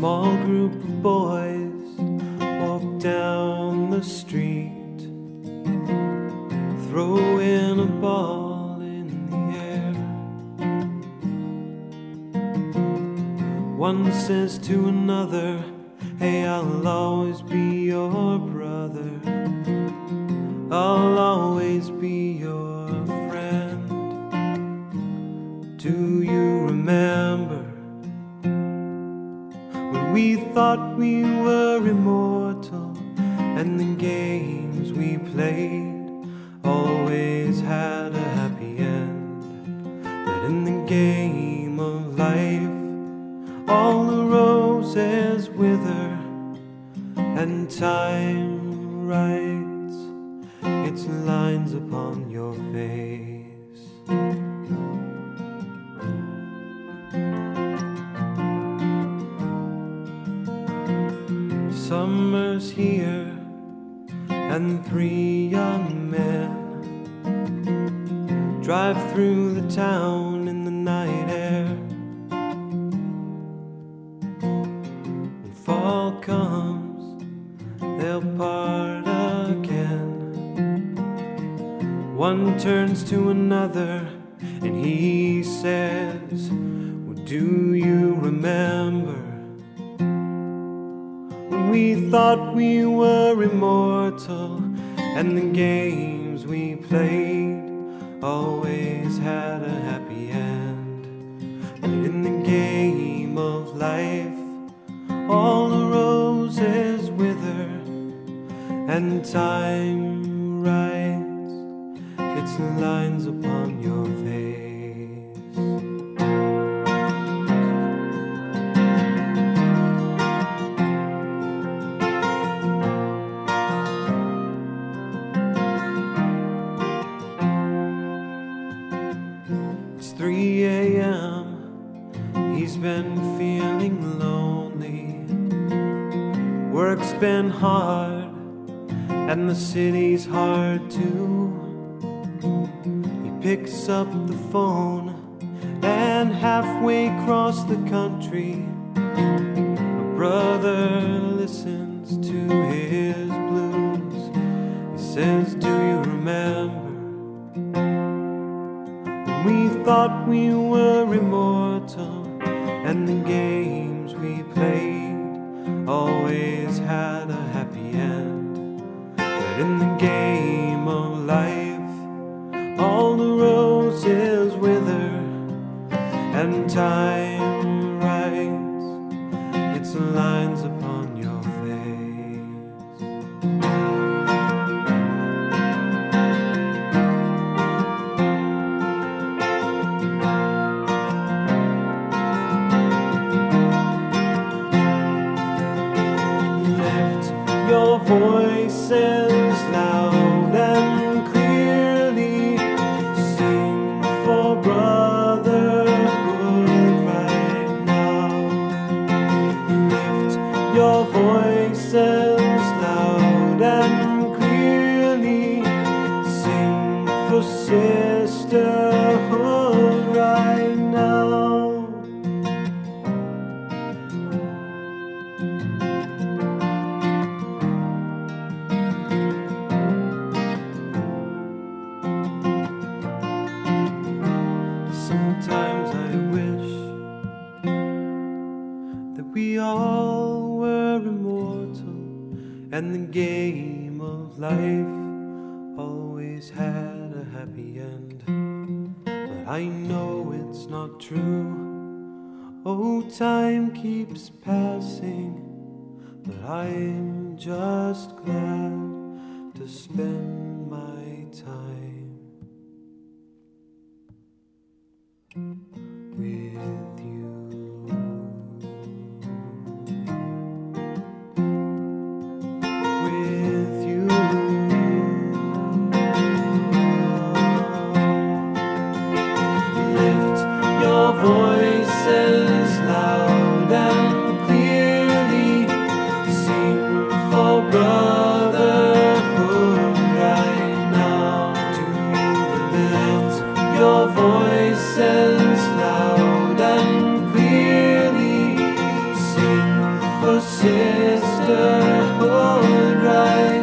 group of boys walk down the street, throwing a ball in the air. One says to another, Hey, I'll always be your brother. I'll always be we thought we were immortal and the games we played always had a happy end? But in the game of life, all the roses wither and time writes its lines upon your face. Summer's here, and three young men drive through the town in the night air. When fall comes, they'll part again. One turns to another and he says, well, Do you remember we thought we were immortal and the games we played always had a happy end? But in the game of life, all the roses wither and time writes its lines upon your been feeling lonely. Work's been hard, and the city's hard too. He picks up the phone, and halfway across the country, a brother listens to his blues. He says, Do you remember? We thought we were immortal, and the games we played always had a happy end. But in the game voices and the game of life always had a happy end. But I know it's not true. Oh, time keeps passing, but I'm just glad to spend my time sister, oh, hold right.